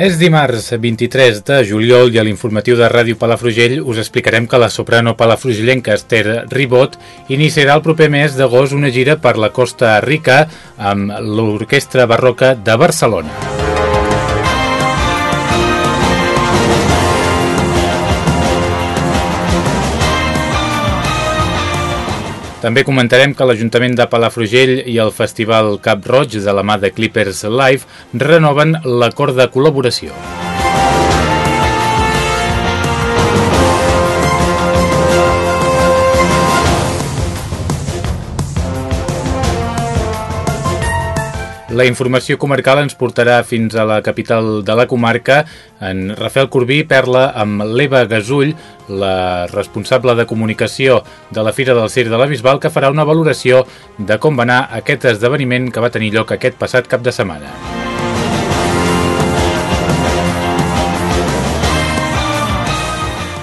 És dimarts 23 de juliol i a l'informatiu de Ràdio Palafrugell us explicarem que la soprano palafrugellenca Esther Ribot iniciarà el proper mes d'agost una gira per la Costa Rica amb l'Orquestra Barroca de Barcelona. També comentarem que l'Ajuntament de Palafrugell i el Festival Cap Roig de la mà de Clippers Live renoven l'acord de col·laboració. La informació comarcal ens portarà fins a la capital de la comarca. En Rafael Corbí perla amb l'Eva Gasull, la responsable de comunicació de la Fira del Circ de la Bisbal, que farà una valoració de com va anar aquest esdeveniment que va tenir lloc aquest passat cap de setmana.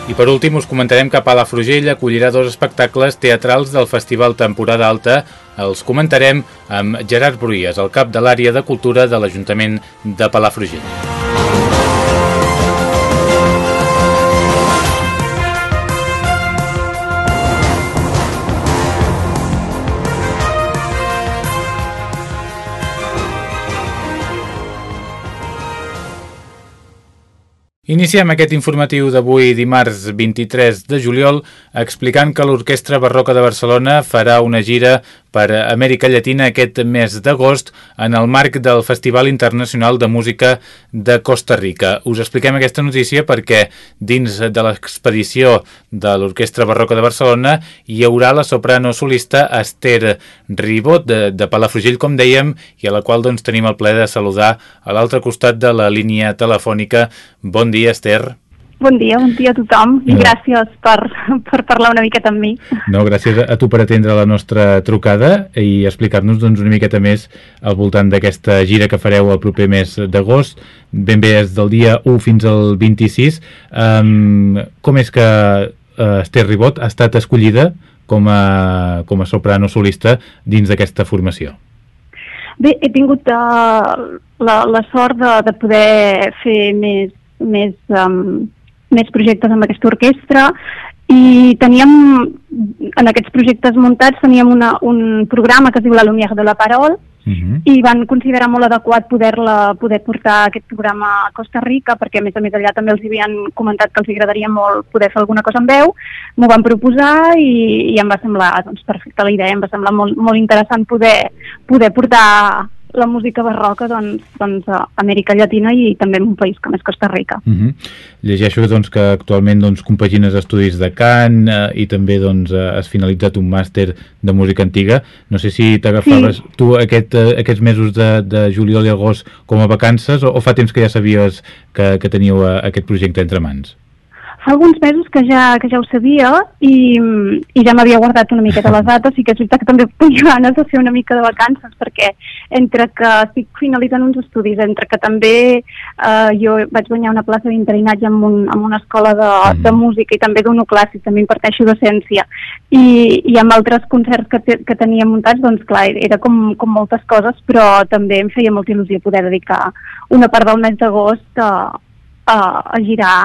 I per últim us comentarem que Palafrugell acollirà dos espectacles teatrals del Festival Temporada Alta. Els comentarem amb Gerard Bruies, el cap de l'àrea de cultura de l'Ajuntament de Palafrugell. Iniciem aquest informatiu d'avui dimarts 23 de juliol explicant que l'Orquestra Barroca de Barcelona farà una gira per Amèrica Llatina aquest mes d'agost en el marc del Festival Internacional de Música de Costa Rica. Us expliquem aquesta notícia perquè dins de l'expedició de l'Orquestra Barroca de Barcelona hi haurà la soprano solista Esther Ribot de, de Palafrugell, com dèiem, i a la qual doncs, tenim el plaer de saludar a l'altre costat de la línia telefònica. Bon dia, Esther. Bon dia, bon dia a tothom i no. gràcies per, per parlar una miqueta amb mi. No, gràcies a tu per atendre la nostra trucada i explicar-nos doncs, una miqueta més al voltant d'aquesta gira que fareu el proper mes d'agost. Ben bé és del dia 1 fins al 26. Um, com és que uh, Esther Ribot ha estat escollida com a, com a soprano solista dins d'aquesta formació? Bé, he tingut uh, la, la sort de, de poder fer més més, um, més projectes amb aquesta orquestra i teníem, en aquests projectes muntats, teníem una, un programa que es diu La Lumière de la Parole uh mhm. -huh. i van considerar molt adequat poder-la poder portar aquest programa a Costa Rica perquè a més a més allà també els havien comentat que els agradaria molt poder fer alguna cosa amb veu m'ho van proposar i, i em va semblar doncs, perfecta la idea, em va semblar molt, molt interessant poder, poder portar la música barroca doncs, doncs, a Amèrica Llatina i també en un país com és Costa Rica. Uh mhm. -huh. Llegeixo doncs, que actualment doncs, compagines estudis de cant eh, i també doncs, eh, has finalitzat un màster de música antiga. No sé si t'agafaves sí. tu aquest, eh, aquests mesos de, de juliol i agost com a vacances o, o fa temps que ja sabies que, que teníeu eh, aquest projecte entre mans? Fa alguns mesos que ja, que ja ho sabia i, i ja m'havia guardat una miqueta les dates i que és veritat que també tenia ganes de fer una mica de vacances perquè entre que estic finalitzant uns estudis, entre que també eh, jo vaig guanyar una plaça d'interinatge en, un, en una escola de, mm. de música i també dono classes, també imparteixo docència i, i amb altres concerts que, te, que tenia muntats, doncs clar, era com, com moltes coses, però també em feia molta il·lusió poder dedicar una part del mes d'agost a, a, a girar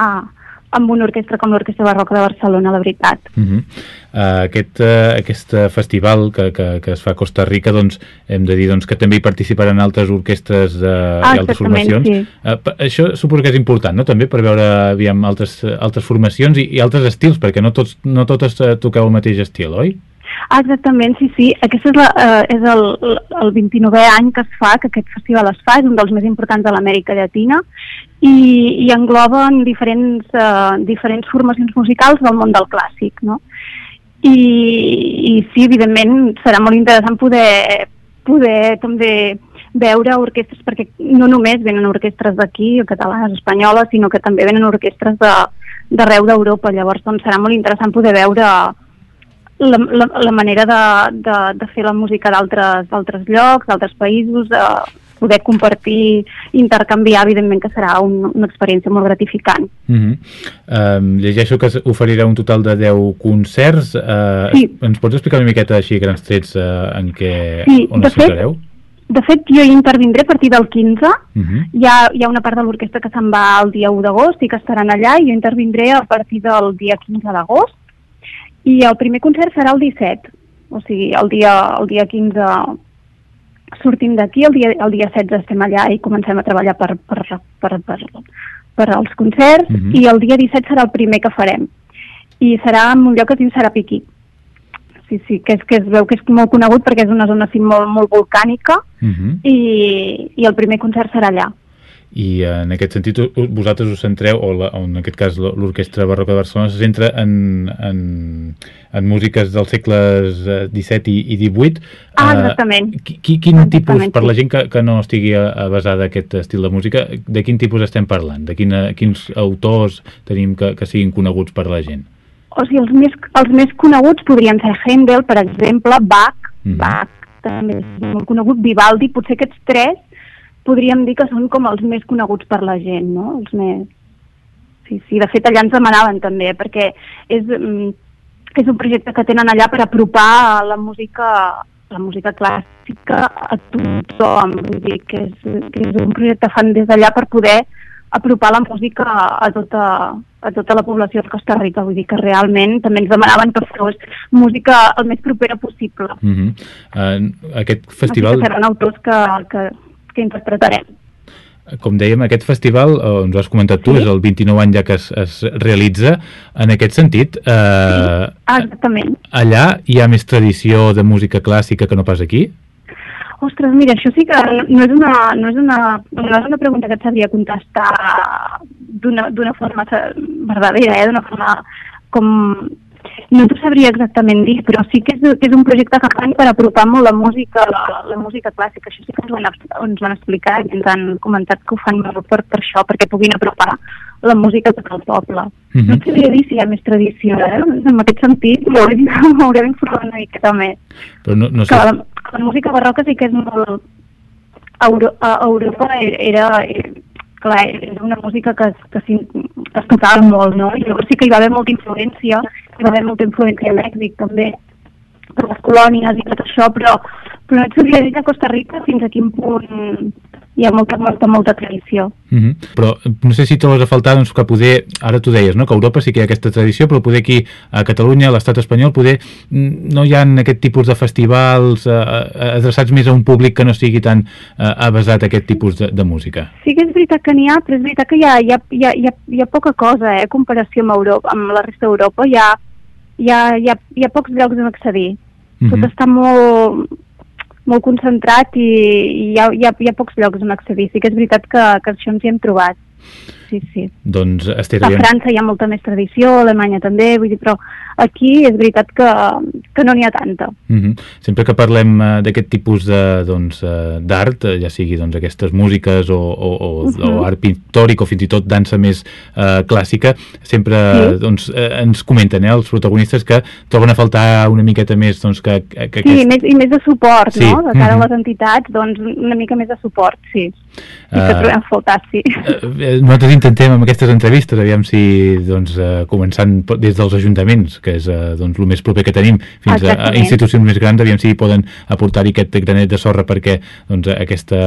amb una orquestra com l'Orquestra Barroca de Barcelona, la veritat. Uh -huh. uh, aquest, uh, aquest festival que, que, que es fa a Costa Rica, doncs, hem de dir doncs, que també hi participaran altres orquestres uh, ah, i altres formacions. Sí. Uh, això suposo que és important, no?, també, per veure aviam, altres, altres formacions i, i altres estils, perquè no, tots, no totes toqueu el mateix estil, oi? Ah, exactament, sí, sí. Aquest és, la, eh, és el, el 29è any que es fa, que aquest festival es fa, és un dels més importants de l'Amèrica Llatina i, i engloben diferents, eh, diferents formacions musicals del món del clàssic, no? i, i sí, evidentment serà molt interessant poder, poder també veure orquestres, perquè no només venen orquestres d'aquí, catalanes, espanyoles, sinó que també venen orquestres d'arreu de, d'Europa. Llavors doncs, serà molt interessant poder veure la, la, la manera de, de, de fer la música d'altres llocs, d'altres països, de poder compartir, intercanviar, evidentment que serà un, una experiència molt gratificant. Uh -huh. um, llegeixo que oferirà un total de 10 concerts. Uh, sí. Ens pots explicar una miqueta així, grans trets, uh, en què, sí, on es centrareu? De fet, jo hi intervindré a partir del 15. Uh -huh. hi, ha, hi ha una part de l'orquestra que se'n va el dia 1 d'agost i que estaran allà i jo intervindré a partir del dia 15 d'agost i el primer concert serà el 17, o sigui, el dia, el dia 15 sortim d'aquí, el, dia, el dia 16 estem allà i comencem a treballar per, per, per, per, per als concerts uh -huh. i el dia 17 serà el primer que farem i serà en un lloc que diu Sarapiquí sí, sí, que, és, que es veu que és molt conegut perquè és una zona així molt, molt volcànica uh -huh. i, i el primer concert serà allà i en aquest sentit vosaltres us centreu, o, la, o en aquest cas l'Orquestra Barroca de Barcelona se centra en, en, en músiques dels segles XVII i, i XVIII. Ah, exactament. Uh, qui, quin exactament, tipus, per la gent que, que no estigui basada aquest estil de música, de quin tipus estem parlant? De quina, quins autors tenim que, que siguin coneguts per la gent? O sigui, els més, els més coneguts podrien ser Handel, per exemple, Bach, mm -hmm. Bach també és molt conegut, Vivaldi, potser aquests tres podríem dir que són com els més coneguts per la gent, no? Els més... Sí, sí, de fet allà ens demanaven també, perquè és, mm, és un projecte que tenen allà per apropar la música la música clàssica a tothom, vull dir que és, que és un projecte fan des d'allà per poder apropar la música a tota, a tota la població de Costa Rica, vull dir que realment també ens demanaven que fos música el més propera possible. Uh -huh. uh, aquest festival... Així que seran autors que, que, que interpretarem. Com dèiem, aquest festival, eh, ens ho has comentat tu, sí. és el 29 any ja que es, es realitza. En aquest sentit, eh, sí, exactament. allà hi ha més tradició de música clàssica que no pas aquí? Ostres, mira, això sí que no és una, no és una, no és una pregunta que et sabria contestar d'una forma verdadera, eh? d'una forma com no t'ho sabria exactament dir, però sí que és, que és un projecte que fan per apropar molt la música, la, la música clàssica. Això sí que ens han, ens explicat i ens han comentat que ho fan molt per, per això, perquè puguin apropar la música tot el poble. Uh -huh. No sabria dir si hi ha més tradició, eh? En aquest sentit m'hauré d'informar una miqueta més. Però no, no sé... que, la, la música barroca sí que és molt... Euro, a Europa era, era clar, és una música que, que, que es tocava molt, no? I llavors sí que hi va haver molta influència haver molta influència a Mèxic també, per les colònies i tot això, però, però no et sabria dir a Costa Rica fins a quin punt hi ha molta, molta, molta tradició. Mm -hmm. Però no sé si trobes a faltar doncs, que poder, ara tu deies, no? que a Europa sí que hi ha aquesta tradició, però poder aquí a Catalunya, a l'estat espanyol, poder mm, no hi ha aquest tipus de festivals eh, eh, adreçats més a un públic que no sigui tan eh, avasat a aquest tipus de, de música. Sí que és veritat que n'hi ha, però és veritat que hi ha, hi ha, hi ha, hi ha, hi ha poca cosa, eh, comparació amb, Europa, amb la resta d'Europa. Hi ha, hi ha, hi ha, hi ha pocs llocs on accedir. Mm -hmm. Tot està molt, molt concentrat i, i hi, ha, hi, ha, hi ha pocs llocs on accedir. Sí que és veritat que, que això ens hi hem trobat sí, sí. Doncs, Esther, a França hi ha molta més tradició, a Alemanya també, vull dir, però aquí és veritat que, que no n'hi ha tanta. Mm -hmm. Sempre que parlem uh, d'aquest tipus d'art, doncs, uh, uh, ja sigui doncs, aquestes músiques o, o, o, uh -huh. o art pictòric o fins i tot dansa més uh, clàssica, sempre sí. doncs, uh, ens comenten eh, els protagonistes que troben a faltar una miqueta més doncs, que, que, que sí, aquest... més, i més de suport, sí. no? De cara uh -huh. a les entitats, doncs una mica més de suport, sí. I a faltar, sí. Uh, nosaltres intentem amb aquestes entrevistes, aviam si doncs, uh, començant des dels ajuntaments, que és uh, doncs, el més proper que tenim, fins Exactament. a, a institucions més grans, aviam si poden aportar-hi aquest granet de sorra perquè doncs, aquesta,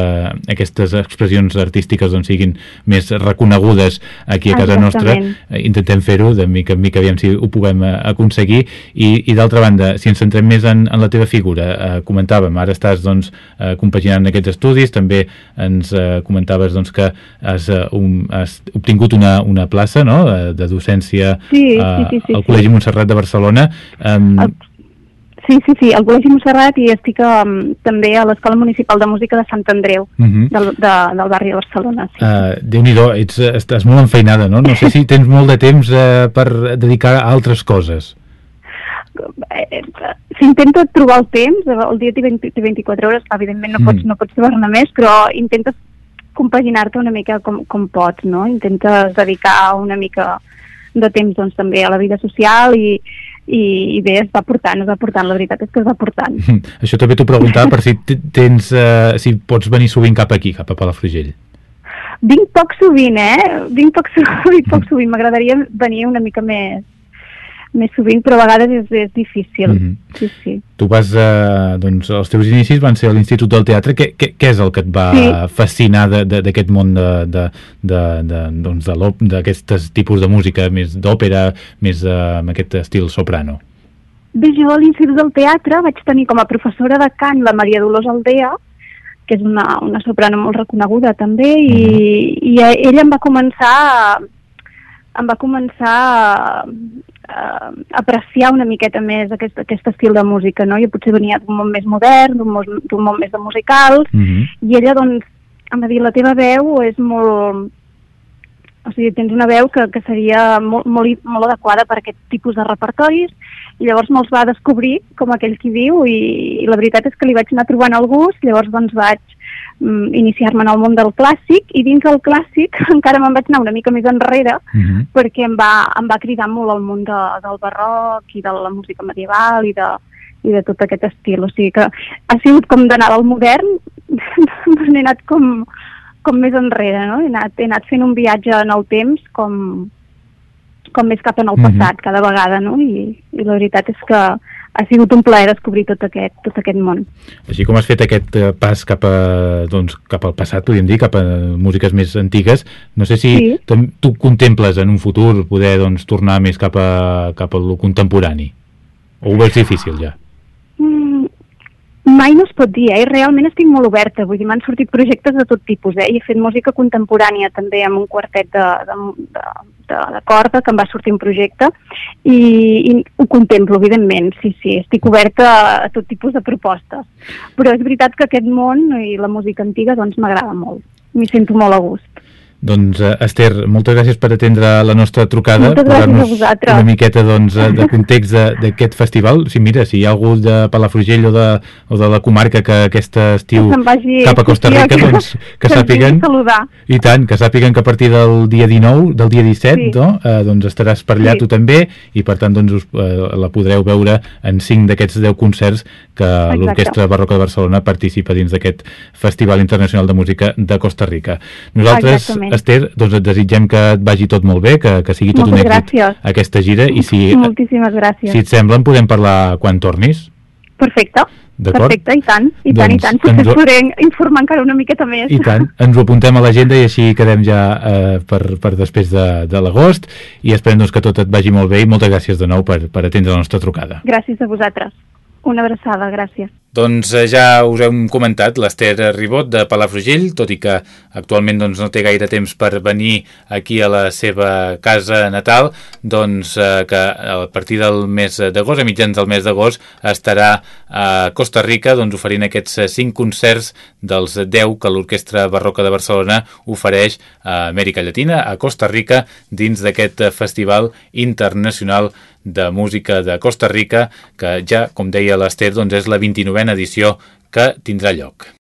aquestes expressions artístiques doncs, siguin més reconegudes aquí a casa nostra. Uh, intentem fer-ho de mica en mica, aviam si ho puguem uh, aconseguir. I, i d'altra banda, si ens centrem més en, en la teva figura, uh, comentàvem, ara estàs doncs, uh, compaginant aquests estudis, també ens uh, comentaves doncs, que has, uh, un, has obtingut una, una plaça no? de, de docència sí, sí, sí, sí, al Col·legi sí. Montserrat de Barcelona. Um, el... Sí, sí, sí, al Col·legi Montserrat i estic um, també a l'Escola Municipal de Música de Sant Andreu, uh mhm. -huh. del, de, del barri de Barcelona. Sí. Uh, Déu-n'hi-do, estàs molt enfeinada, no? No sé si tens molt de temps uh, per dedicar a altres coses. Eh, s'intenta trobar el temps, el dia té, 20, té 24 hores, evidentment no pots, mm. no pots trobar-ne més, però intentes compaginar-te una mica com, com pots, no? Intentes dedicar una mica de temps doncs, també a la vida social i, i, i bé, es va portant, es va portant, la veritat és que es va portant. Això també t'ho preguntava per si tens, uh, si pots venir sovint cap aquí, cap a Palafrugell. Vinc poc sovint, eh? Vinc poc, vinc poc sovint. M'agradaria venir una mica més, més sovint, però a vegades és, és difícil. Mm -hmm. sí, sí. Tu vas, eh, doncs, els teus inicis van ser a l'Institut del Teatre. Què, què, què és el que et va sí. fascinar d'aquest món de, de, de, de, doncs, d'aquests tipus de música, més d'òpera, més eh, amb aquest estil soprano? Bé, jo a l'Institut del Teatre vaig tenir com a professora de cant la Maria Dolors Aldea, que és una, una soprano molt reconeguda també, i, -hmm. i ella em va començar em va començar a, a apreciar una miqueta més aquest, aquest estil de música, no? Jo potser venia d'un món més modern, d'un món, món més de musicals, mm -hmm. i ella, doncs, em va dir, la teva veu és molt... O sigui, tens una veu que, que seria molt, molt, molt adequada per a aquest tipus de repertoris, i llavors me'ls va descobrir, com aquell qui diu, i, i la veritat és que li vaig anar trobant el gust, llavors doncs vaig iniciar-me en el món del clàssic i dins del clàssic encara me'n vaig anar una mica més enrere uh mhm. -huh. perquè em va, em va cridar molt el món de, del barroc i de la música medieval i de, i de tot aquest estil. O sigui que ha sigut com d'anar del modern, doncs he anat com, com més enrere, no? He anat, he anat fent un viatge en el temps com, com més cap en el mhm. passat uh -huh. cada vegada, no? I, I la veritat és que ha sigut un plaer descobrir tot aquest, tot aquest món. Així com has fet aquest eh, pas cap, a, doncs, cap al passat, podríem dir, cap a músiques més antigues, no sé si sí. tu contemples en un futur poder doncs, tornar més cap a, cap a lo contemporani, o ho veus difícil ja? Mai no es pot dir, eh? realment estic molt oberta, vull dir, m'han sortit projectes de tot tipus, eh? i he fet música contemporània també amb un quartet de, de, de, de, de corda que em va sortir un projecte i, i ho contemplo, evidentment, sí, sí, estic oberta a tot tipus de propostes, però és veritat que aquest món i la música antiga doncs m'agrada molt, m'hi sento molt a gust. Doncs, uh, Esther, moltes gràcies per atendre la nostra trucada. Moltes gràcies a vosaltres. Una miqueta doncs, eh, de context d'aquest festival. Si mira, si hi ha algú de Palafrugell o de, o de la comarca que aquest estiu vagi, cap a Costa Rica, sí, doncs, que, que sàpiguen... I tant, que sàpiguen que a partir del dia 19, del dia 17, sí. no? eh, doncs estaràs per allà sí. tu també, i per tant doncs, us, eh, la podreu veure en 5 d'aquests 10 concerts que l'Orquestra Barroca de Barcelona participa dins d'aquest Festival Internacional de Música de Costa Rica. Nosaltres Exactament Esther, doncs et desitgem que et vagi tot molt bé, que, que sigui tot Moltes un èxit gràcies. aquesta gira i si, Moltíssimes gràcies. si et sembla en podem parlar quan tornis. Perfecte. Perfecte, i tant, i tant, doncs, i tant. Potser ens... podré informar encara una miqueta més. I tant, ens ho apuntem a l'agenda i així quedem ja eh, per, per després de, de l'agost i esperem doncs, que tot et vagi molt bé i moltes gràcies de nou per, per atendre la nostra trucada. Gràcies a vosaltres. Una abraçada, gràcies. Doncs eh, ja us hem comentat l'Ester Ribot de Palafrugell, tot i que actualment doncs, no té gaire temps per venir aquí a la seva casa natal, doncs eh, que a partir del mes d'agost, a mitjans del mes d'agost, estarà a Costa Rica doncs, oferint aquests eh, cinc concerts dels 10 que l'Orquestra Barroca de Barcelona ofereix a Amèrica Llatina, a Costa Rica, dins d'aquest festival internacional de música de Costa Rica, que ja, com deia l'Ester, doncs és la 29a edició que tindrà lloc.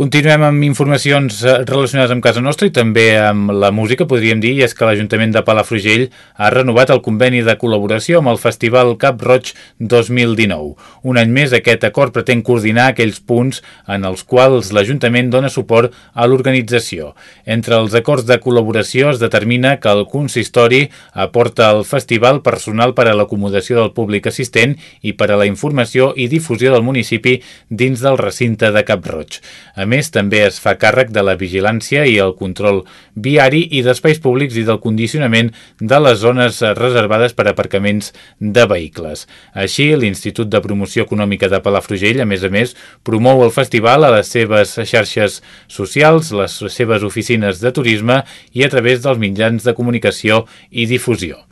Continuem amb informacions eh, relacionades amb casa nostra i també amb la música, podríem dir, és que l'Ajuntament de Palafrugell ha renovat el conveni de col·laboració amb el Festival Cap Roig 2019. Un any més, aquest acord pretén coordinar aquells punts en els quals l'Ajuntament dona suport a l'organització. Entre els acords de col·laboració es determina que el consistori aporta al festival personal per a l'acomodació del públic assistent i per a la informació i difusió del municipi dins del recinte de Cap Roig. A més, també es fa càrrec de la vigilància i el control viari i d'espais públics i del condicionament de les zones reservades per aparcaments de vehicles. Així, l'Institut de Promoció Econòmica de Palafrugell, a més a més, promou el festival a les seves xarxes socials, les seves oficines de turisme i a través dels mitjans de comunicació i difusió.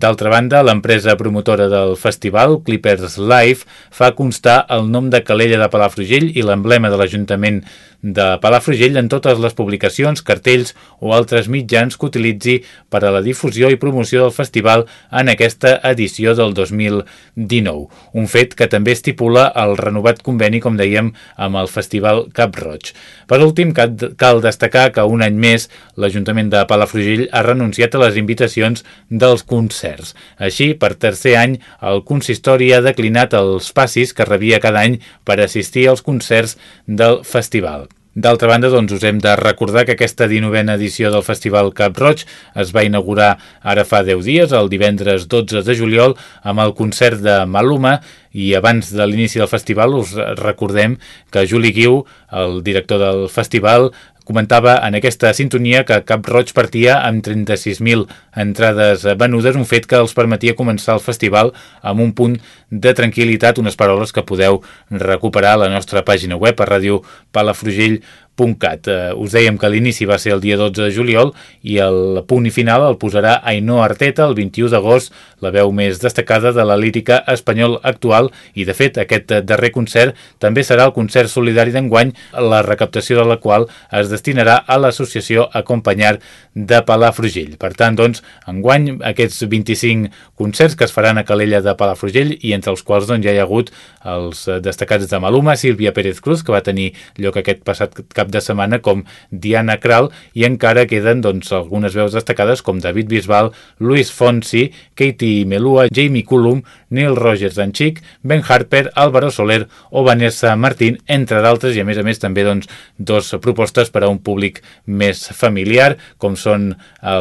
D'altra banda, l'empresa promotora del festival, Clippers Live, fa constar el nom de Calella de Palafrugell i l'emblema de l'Ajuntament de Palafrugell en totes les publicacions, cartells o altres mitjans que utilitzi per a la difusió i promoció del festival en aquesta edició del 2019. Un fet que també estipula el renovat conveni, com dèiem, amb el Festival Cap Roig. Per últim, cal destacar que un any més l'Ajuntament de Palafrugell ha renunciat a les invitacions dels concerts. Així, per tercer any, el consistori ha declinat els passis que rebia cada any per assistir als concerts del festival. D'altra banda, doncs, us hem de recordar que aquesta 19a edició del Festival Cap Roig es va inaugurar ara fa 10 dies, el divendres 12 de juliol, amb el concert de Maluma. I abans de l'inici del festival us recordem que Juli Guiu, el director del festival, comentava en aquesta sintonia que Cap Roig partia amb 36.000 entrades venudes, un fet que els permetia començar el festival amb un punt de tranquil·litat, unes paraules que podeu recuperar a la nostra pàgina web a radiopalafrugell.com www.cat. Uh, us dèiem que l'inici va ser el dia 12 de juliol i el punt final el posarà Ainhoa Arteta el 21 d'agost, la veu més destacada de la lírica espanyol actual i de fet aquest darrer concert també serà el concert solidari d'enguany, la recaptació de la qual es destinarà a l'associació Acompanyar de Palafrugell. Per tant, doncs, enguany aquests 25 concerts que es faran a Calella de Palafrugell i entre els quals doncs, ja hi ha hagut els destacats de Maluma, Sílvia Pérez Cruz, que va tenir lloc aquest passat cap de setmana com Diana Kral i encara queden doncs, algunes veus destacades com David Bisbal, Luis Fonsi, Katie Melua, Jamie Cullum, Neil Rogers en Chic, Ben Harper, Álvaro Soler o Vanessa Martín, entre d'altres, i a més a més també doncs, dos propostes per a un públic més familiar, com són eh,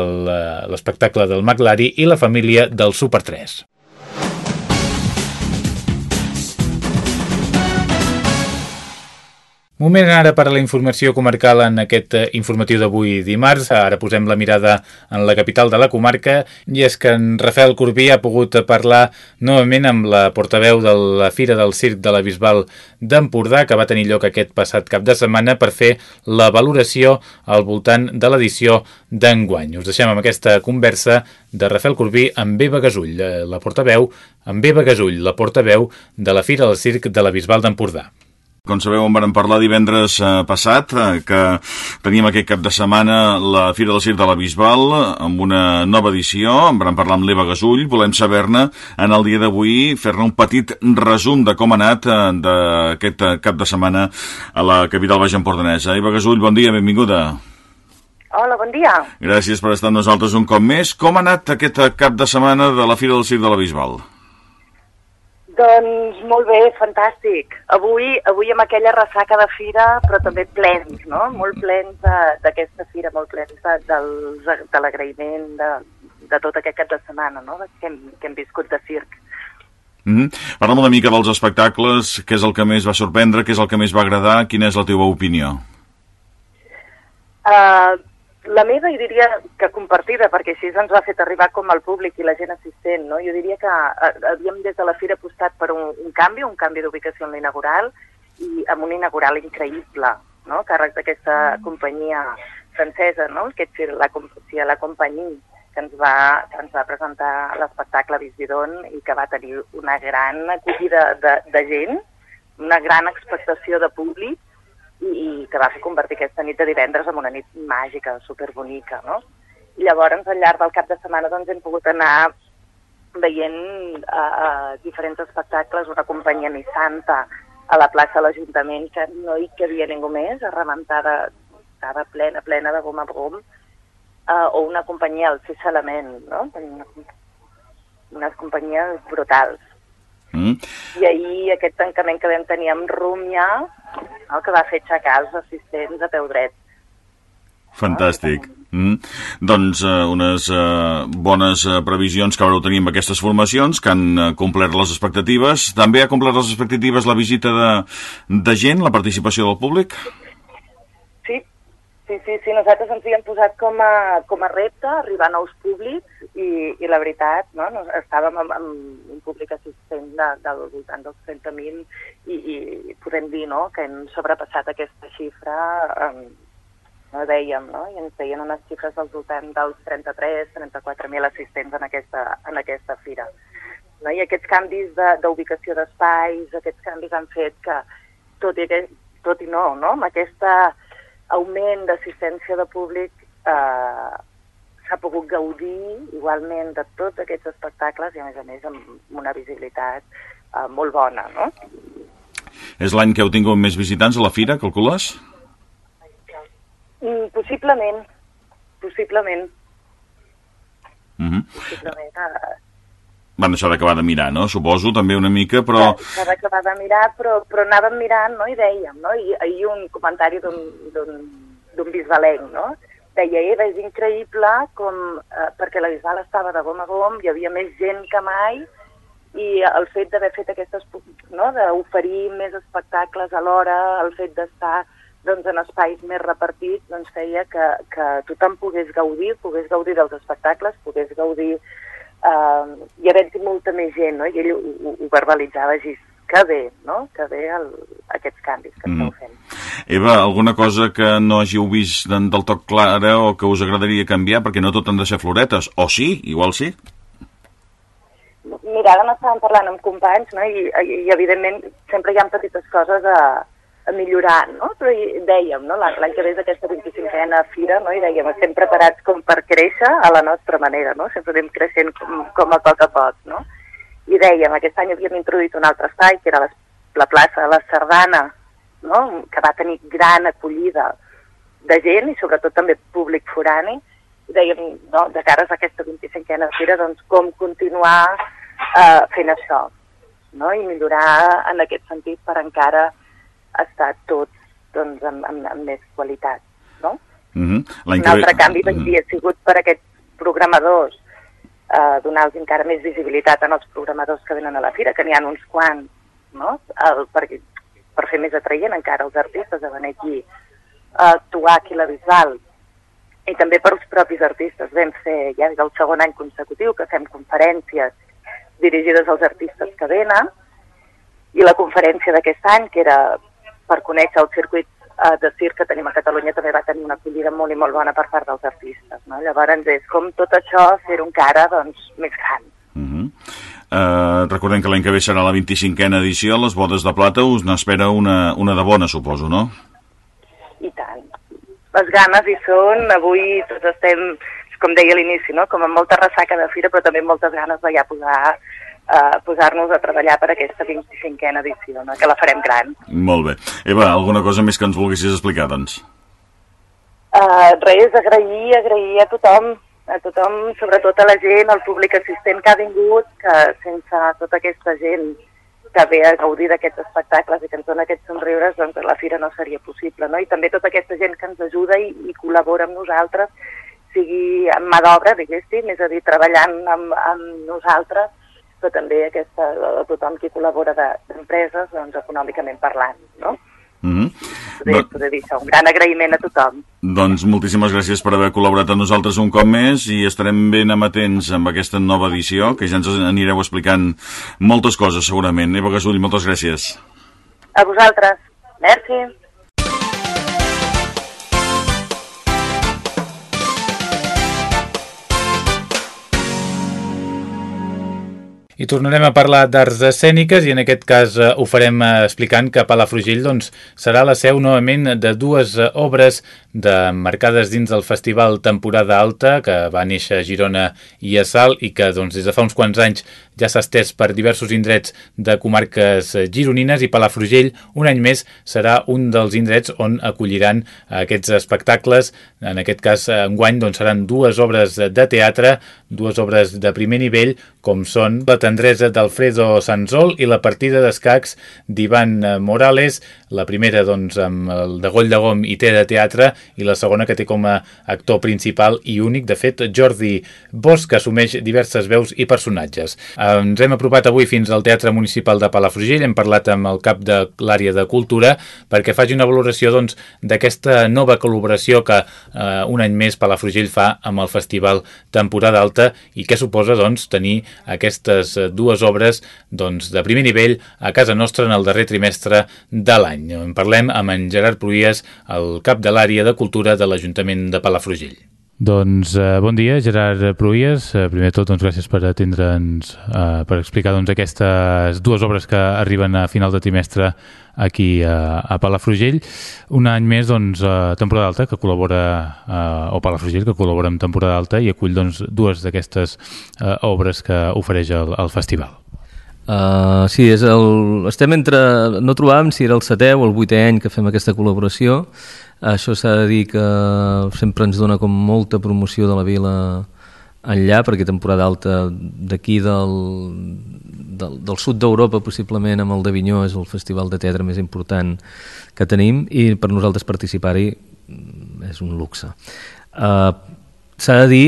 l'espectacle del McLari i la família del Super 3. Moment ara per a la informació comarcal en aquest eh, informatiu d'avui dimarts. Ara posem la mirada en la capital de la comarca i és que en Rafael Corbí ha pogut parlar novament amb la portaveu de la Fira del Circ de la Bisbal d'Empordà que va tenir lloc aquest passat cap de setmana per fer la valoració al voltant de l'edició d'enguany. Us deixem amb aquesta conversa de Rafael Corbí amb Eva Gasull, eh, la portaveu, amb Eva Gasull, la portaveu de la Fira del Circ de la Bisbal d'Empordà. Com sabeu, en vam parlar divendres eh, passat, eh, que teníem aquest cap de setmana la Fira del Circ de la Bisbal amb una nova edició, en vam parlar amb l'Eva Gasull, volem saber-ne en el dia d'avui, fer-ne un petit resum de com ha anat eh, d'aquest cap de setmana a la capital baix empordanesa. Eva Gasull, bon dia, benvinguda. Hola, bon dia. Gràcies per estar amb nosaltres un cop més. Com ha anat aquest cap de setmana de la Fira del Circ de la Bisbal? Doncs molt bé, fantàstic. Avui, avui amb aquella ressaca de fira, però també plens, no? Molt plens d'aquesta fira, molt plens de, dels, de l'agraïment de, de tot aquest cap de setmana, no? Que hem, que hem viscut de circ. Mm -hmm. Parla'm una mica dels espectacles, què és el que més va sorprendre, què és el que més va agradar, quina és la teva opinió? Uh, la meva, jo diria que compartida, perquè així ens ha fet arribar com al públic i la gent assistent, no? Jo diria que eh, havíem des de la Fira apostat per un, un canvi, un canvi d'ubicació en l'inaugural, i amb un inaugural increïble, no? Càrrec d'aquesta mm. companyia francesa, no? Aquest, la, sí, la companyia que ens va, que ens va presentar l'espectacle Visbidon i que va tenir una gran acollida de, de gent, una gran expectació de públic, i que va fer convertir aquesta nit de divendres en una nit màgica, superbonica, no? I llavors, al llarg del cap de setmana, doncs, hem pogut anar veient uh, uh, diferents espectacles, una companyia Santa a la plaça de l'Ajuntament, que no hi cabia ningú més, arrementada, estava plena, plena de gom a gom, uh, o una companyia, el Cisalament, no? Unes companyies brutals. Mm. I ahir aquest tancament que vam tenir amb Rúmia, no, que va fer aixecar els assistents a peu dret. Fantàstic. Mm. Doncs uh, unes uh, bones uh, previsions que haureu tenir amb aquestes formacions que han uh, complert les expectatives. També ha complert les expectatives la visita de, de gent, la participació del públic? Sí, sí, sí, nosaltres ens hi hem posat com a, com a repte arribar a nous públics i, i la veritat, no, estàvem amb, amb un públic assistent de, del voltant dels 30.000 i, i podem dir no, que hem sobrepassat aquesta xifra, um, no dèiem, no? i ens deien unes xifres del voltant dels 33-34.000 assistents en aquesta, en aquesta fira. No? I aquests canvis d'ubicació de, d'espais, aquests canvis han fet que, tot i que tot i no, no? amb aquest augment d'assistència de públic eh, s'ha pogut gaudir igualment de tots aquests espectacles i a més a més amb una visibilitat eh, molt bona, no? És l'any que heu tingut més visitants a la fira, calcules? Mm, possiblement, possiblement. Mm -hmm. Possiblement. Eh, van deixar d'acabar de mirar, no? Suposo, també una mica, però... S'ha d'acabar de mirar, però, però anàvem mirant, no?, i dèiem, no?, i ahir un comentari d'un bisbalenc, no?, deia, Eva, és increïble com, eh, perquè la Bisbal estava de gom a gom, hi havia més gent que mai, i el fet d'haver fet aquestes, no?, d'oferir més espectacles alhora, el fet d'estar doncs, en espais més repartits, doncs feia que, que tothom pogués gaudir, pogués gaudir dels espectacles, pogués gaudir eh, i haver-hi molta més gent, no? I ell ho, ho, ho verbalitzava així, que bé, no? Que bé el, aquests canvis que mm. esteu fent. Eva, alguna cosa que no hàgiu vist del toc clara o que us agradaria canviar, perquè no tot han de ser floretes, o sí, igual sí? Mira, ara n'estàvem parlant amb companys, no? I, i, i evidentment sempre hi ha petites coses a millorar, no? Però dèiem, no? l'any que ve és aquesta 25a fira, no? i dèiem, estem preparats com per créixer a la nostra manera, no? Sempre anem creixent com, com a poc a poc, no? I dèiem, aquest any havíem introduït un altre espai, que era la, la plaça de la Sardana, no? que va tenir gran acollida de gent i sobretot també públic forani, i dèiem, no, de cares a aquesta 25a fira, doncs com continuar eh, fent això, no? i millorar en aquest sentit per encara estar tots doncs, amb, amb, amb més qualitat, no? Mm -hmm. Un altre canvi doncs, mm -hmm. ha sigut per aquests programadors, eh, donar-los encara més visibilitat en els programadors que venen a la fira, que n'hi ha uns quants, no? El, per, per fer més atraient encara els artistes a venir aquí a actuar aquí a la Bisbal i també per als propis artistes. Vam fer, ja el segon any consecutiu que fem conferències dirigides als artistes que venen i la conferència d'aquest any, que era per conèixer el circuit eh, de circ que tenim a Catalunya també va tenir una acollida molt i molt bona per part dels artistes. No? Llavors és com tot això fer-ho encara doncs, més gran. Uh -huh. uh, recordem que l'any que ve serà la 25a edició, les bodes de plata us n'espera una, una de bona, suposo, no? I tant. Les ganes hi són, avui tots estem, com deia a l'inici, no? com amb molta ressaca de fira, però també amb moltes ganes de ja posar eh, posar-nos a treballar per aquesta 25a edició, no? que la farem gran. Molt bé. Eva, alguna cosa més que ens volguessis explicar, doncs? Uh, res, agrair, agrair a tothom, a tothom, sobretot a la gent, al públic assistent que ha vingut, que sense tota aquesta gent que ve a gaudir d'aquests espectacles i que ens dona aquests somriures, doncs la fira no seria possible, no? I també tota aquesta gent que ens ajuda i, i col·labora amb nosaltres, sigui amb mà d'obra, diguéssim, és a dir, treballant amb, amb nosaltres, però també aquesta, a tothom qui col·labora d'empreses, de, doncs econòmicament parlant, no? Mm -hmm. poder, poder dir això, un gran agraïment a tothom. Doncs moltíssimes gràcies per haver col·laborat amb nosaltres un cop més i estarem ben amatents amb aquesta nova edició, que ja ens anireu explicant moltes coses segurament. Eva Gasull, moltes gràcies. A vosaltres. Merci. I tornarem a parlar d'arts escèniques i en aquest cas eh, ho farem eh, explicant que Palafrugell doncs, serà la seu novament de dues eh, obres de, marcades dins del Festival Temporada Alta que va néixer a Girona i a Sal i que doncs, des de fa uns quants anys ja s'ha estès per diversos indrets de comarques gironines i Palafrugell un any més serà un dels indrets on acolliran aquests espectacles. En aquest cas, enguany doncs, seran dues obres de teatre, dues obres de primer nivell, com són La tendresa d'Alfredo Sanzol i la partida d'escacs d'Ivan Morales, la primera doncs, amb el de Goll de Gom i té de teatre i la segona que té com a actor principal i únic, de fet, Jordi Bosch, que assumeix diverses veus i personatges. Ens hem apropat avui fins al Teatre Municipal de Palafrugell, hem parlat amb el cap de l'àrea de Cultura perquè faci una valoració doncs, d'aquesta doncs, nova col·laboració que eh, un any més Palafrugell fa amb el Festival Temporada Alta i què suposa doncs, tenir aquestes dues obres doncs, de primer nivell a casa nostra en el darrer trimestre de l'any. En parlem amb en Gerard Pruies, el cap de l'àrea de Cultura de l'Ajuntament de Palafrugell. Doncs eh, bon dia, Gerard Pruies. Eh, primer de tot, doncs, gràcies per atendre'ns, eh, per explicar doncs, aquestes dues obres que arriben a final de trimestre aquí a, a Palafrugell. Un any més, doncs, a Temporada Alta, que col·labora, eh, o Palafrugell, que col·labora amb Temporada Alta i acull doncs, dues d'aquestes eh, obres que ofereix el, el festival. Uh, sí, és el... estem entre... No trobàvem si era el setè o el vuitè any que fem aquesta col·laboració. Això s'ha de dir que sempre ens dona com molta promoció de la vila enllà, perquè temporada alta d'aquí del, del, del sud d'Europa, possiblement amb el d'Avinyó, és el festival de teatre més important que tenim i per nosaltres participar-hi és un luxe. Uh, S'ha de dir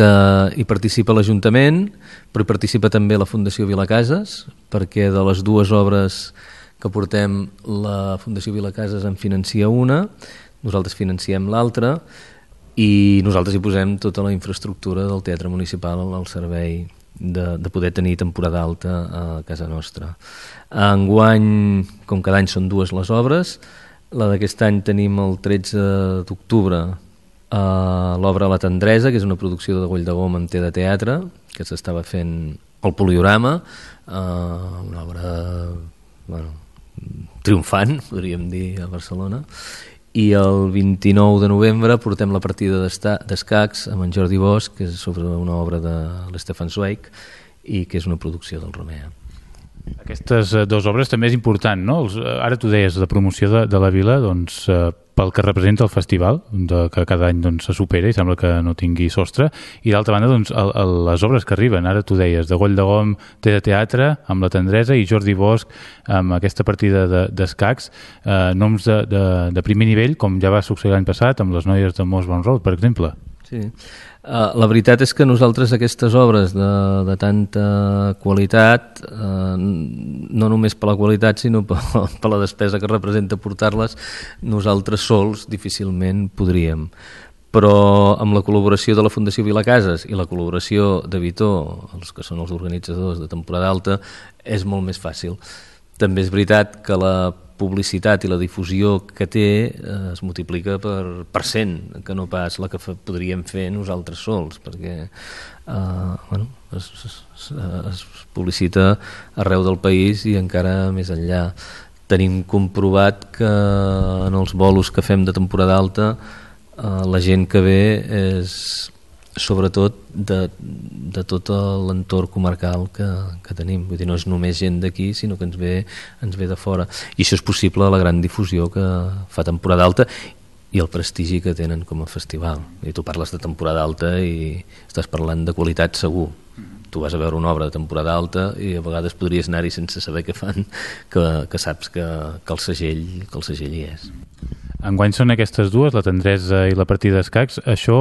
que hi participa l'Ajuntament, però hi participa també la Fundació Vilacases, perquè de les dues obres que portem la Fundació Vilacases en financia una, nosaltres financiem l'altra i nosaltres hi posem tota la infraestructura del Teatre Municipal al servei de, de poder tenir temporada alta a casa nostra. Enguany, com cada any són dues les obres, la d'aquest any tenim el 13 d'octubre Uh, l'obra La Tendresa, que és una producció de Goll de Gom en té de teatre, que s'estava fent al Poliorama, uh, una obra bueno, triomfant, podríem dir, a Barcelona, i el 29 de novembre portem la partida d'escacs amb en Jordi Bosch, que és sobre una obra de l'Stefan Zweig i que és una producció del Romea. Aquestes eh, dues obres també és important, no? Els, eh, ara tu deies, la promoció de, de la vila, doncs, eh, pel que representa el festival, de, que cada any doncs, se supera i sembla que no tingui sostre, i d'altra banda doncs, el, el, les obres que arriben, ara tu deies, de Goll de Gom té de teatre, amb la tendresa, i Jordi Bosch amb aquesta partida d'escacs, de, eh, noms de, de, de primer nivell, com ja va succeir l'any passat amb les noies de Moss Bon Road, per exemple. Sí. Uh, la veritat és que nosaltres aquestes obres de, de tanta qualitat, uh, no només per la qualitat sinó per, per la despesa que representa portar-les, nosaltres sols difícilment podríem. Però amb la col·laboració de la Fundació Vilacases i la col·laboració de Vitó, els que són els organitzadors de temporada alta, és molt més fàcil. També és veritat que la publicitat i la difusió que té eh, es multiplica per, per cent, que no pas la que fa, podríem fer nosaltres sols, perquè eh, bueno, es, es, es publicita arreu del país i encara més enllà. Tenim comprovat que en els bolos que fem de temporada alta eh, la gent que ve és sobretot de, de tot l'entorn comarcal que, que tenim. Vull dir, no és només gent d'aquí, sinó que ens ve, ens ve de fora. I això és possible a la gran difusió que fa temporada alta i el prestigi que tenen com a festival. I tu parles de temporada alta i estàs parlant de qualitat segur. Tu vas a veure una obra de temporada alta i a vegades podries anar-hi sense saber què fan, que, que saps que, que, el segell, que el segell hi és. Enguany són aquestes dues, la tendresa i la partida d'escacs. Això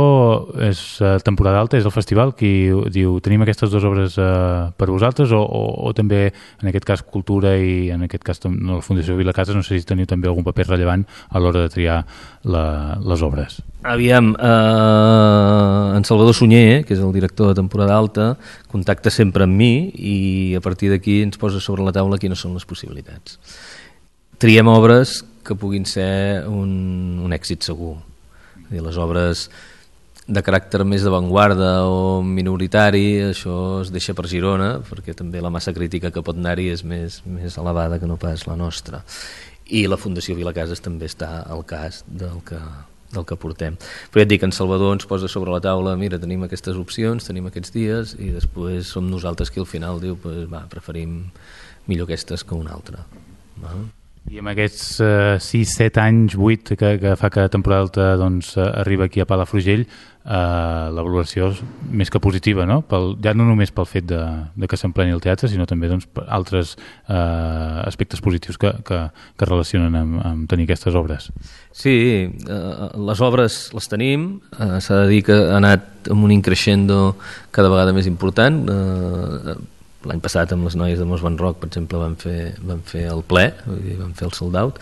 és uh, temporada alta, és el festival qui diu tenim aquestes dues obres uh, per vosaltres o, o, o també en aquest cas cultura i en aquest cas no, la Fundació Vilacases no sé si teniu també algun paper rellevant a l'hora de triar la, les obres. Aviam, eh, en Salvador Sunyer, que és el director de temporada alta, contacta sempre amb mi i a partir d'aquí ens posa sobre la taula quines són les possibilitats. Triem obres que puguin ser un, un èxit segur. dir, les obres de caràcter més d'avantguarda o minoritari, això es deixa per Girona, perquè també la massa crítica que pot anar-hi és més, més elevada que no pas la nostra. I la Fundació Vilacases també està al cas del que, del que portem. Però ja et dic, en Salvador ens posa sobre la taula, mira, tenim aquestes opcions, tenim aquests dies, i després som nosaltres qui al final diu, pues, va, preferim millor aquestes que una altra. Va? I amb aquests uh, 6, 7 anys, 8 que, que fa que temporada alta doncs, uh, arriba aquí a Palafrugell, uh, la valoració és més que positiva, no? Pel, ja no només pel fet de, de que s'empleni el teatre, sinó també doncs, per altres uh, aspectes positius que, que, que relacionen amb, amb tenir aquestes obres. Sí, uh, les obres les tenim, uh, s'ha de dir que ha anat amb un increixendo cada vegada més important, uh, l'any passat amb les noies de Mos Van Rock per exemple van fer, van fer el ple van fer el sold out.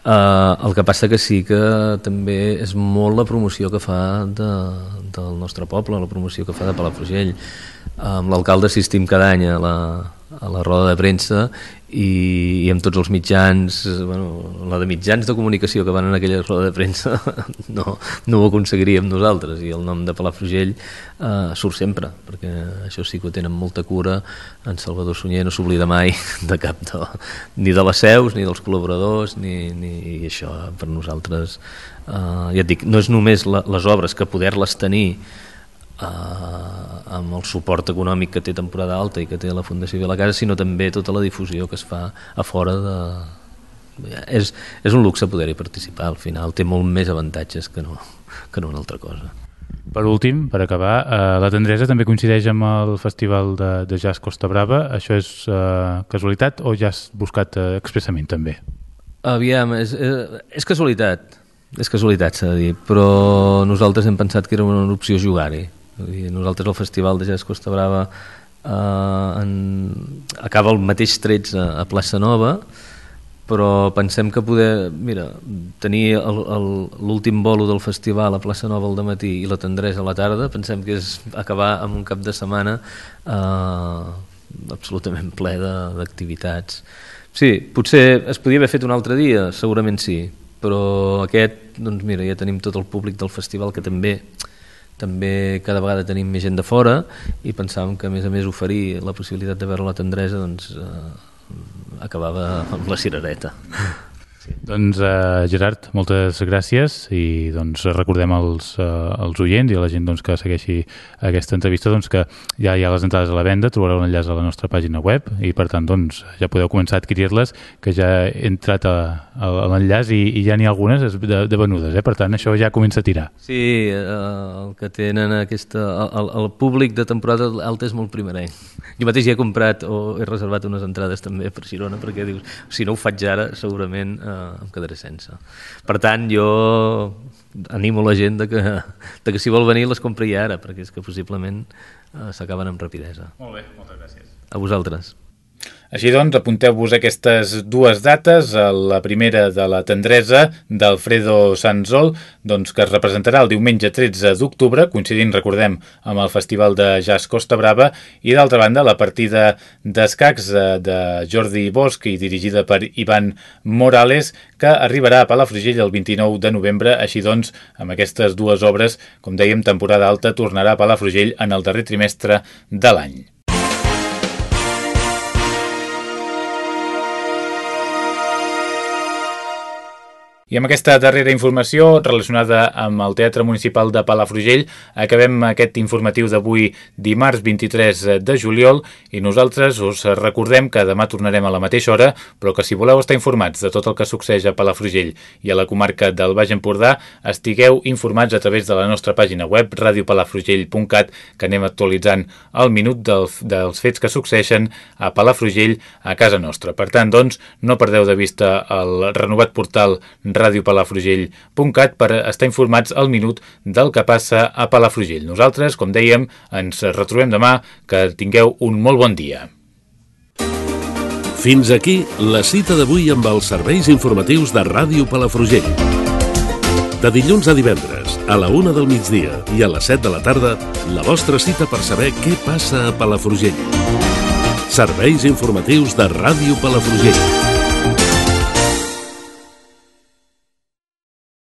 Uh, el que passa que sí que també és molt la promoció que fa de, del nostre poble la promoció que fa de Palafrugell. Amb l'alcalde assistim cada any a la, a la roda de premsa i, i amb tots els mitjans bueno, la de mitjans de comunicació que van en aquella roda de premsa no, no ho aconseguiríem nosaltres. I el nom de Palafrugell eh, surt sempre perquè això sí que ho tenen molta cura. En Salvador Sunyer no s'oblida mai de cap de, ni de les seus ni dels col·laboradors ni, ni i això per nosaltres eh, ja et dic, no és només la, les obres que poder-les tenir eh, amb el suport econòmic que té temporada alta i que té la Fundació Casa, sinó també tota la difusió que es fa a fora de... És, és un luxe poder-hi participar, al final té molt més avantatges que no, que no una altra cosa. Per últim, per acabar, eh, la tendresa també coincideix amb el Festival de, de Jazz Costa Brava. Això és eh, casualitat o ja has buscat eh, expressament també? Aviam, és, és, és casualitat, és casualitat s'ha de dir, però nosaltres hem pensat que era una opció jugar-hi dir, nosaltres el Festival de Jazz Costa Brava eh, en, acaba el mateix 13 a Plaça Nova, però pensem que poder, mira, tenir l'últim bolo del festival a Plaça Nova al matí i la tendresa a la tarda, pensem que és acabar amb un cap de setmana eh, absolutament ple d'activitats. Sí, potser es podia haver fet un altre dia, segurament sí, però aquest, doncs mira, ja tenim tot el públic del festival que també també cada vegada tenim més gent de fora i pensàvem que a més a més oferir la possibilitat de veure la tendresa doncs, eh, acabava amb la cirereta. Sí. Doncs uh, Gerard, moltes gràcies i doncs recordem als, uh, als oients i a la gent doncs, que segueixi aquesta entrevista doncs, que ja hi ha les entrades a la venda, trobareu un enllaç a la nostra pàgina web i per tant doncs, ja podeu començar a adquirir-les que ja he entrat a, a, a l'enllaç i, i ja n'hi ha algunes de, de venudes, eh? per tant això ja comença a tirar. Sí, uh, el que tenen aquesta, el, el públic de temporada alta és molt primerenc. Jo mateix ja he comprat o he reservat unes entrades també per Girona perquè dius, si no ho faig ara segurament eh, em quedaré sense. Per tant, jo animo la gent de que, de que si vol venir les compri ara, perquè és que possiblement eh, s'acaben amb rapidesa. Molt bé, moltes gràcies. A vosaltres. Així doncs, apunteu-vos aquestes dues dates, la primera de la tendresa d'Alfredo Sanzol, doncs, que es representarà el diumenge 13 d'octubre, coincidint, recordem, amb el Festival de Jazz Costa Brava, i d'altra banda la partida d'escacs eh, de Jordi Bosch i dirigida per Ivan Morales, que arribarà a Palafrugell el 29 de novembre, així doncs, amb aquestes dues obres, com dèiem, temporada alta, tornarà a Palafrugell en el darrer trimestre de l'any. I amb aquesta darrera informació relacionada amb el Teatre Municipal de Palafrugell acabem aquest informatiu d'avui dimarts 23 de juliol i nosaltres us recordem que demà tornarem a la mateixa hora però que si voleu estar informats de tot el que succeeix a Palafrugell i a la comarca del Baix Empordà estigueu informats a través de la nostra pàgina web radiopalafrugell.cat que anem actualitzant el minut del, dels fets que succeeixen a Palafrugell a casa nostra. Per tant, doncs, no perdeu de vista el renovat portal radiopalafrugell.cat per estar informats al minut del que passa a Palafrugell. Nosaltres, com dèiem, ens retrobem demà. Que tingueu un molt bon dia. Fins aquí la cita d'avui amb els serveis informatius de Ràdio Palafrugell. De dilluns a divendres, a la una del migdia i a les 7 de la tarda, la vostra cita per saber què passa a Palafrugell. Serveis informatius de Ràdio Palafrugell.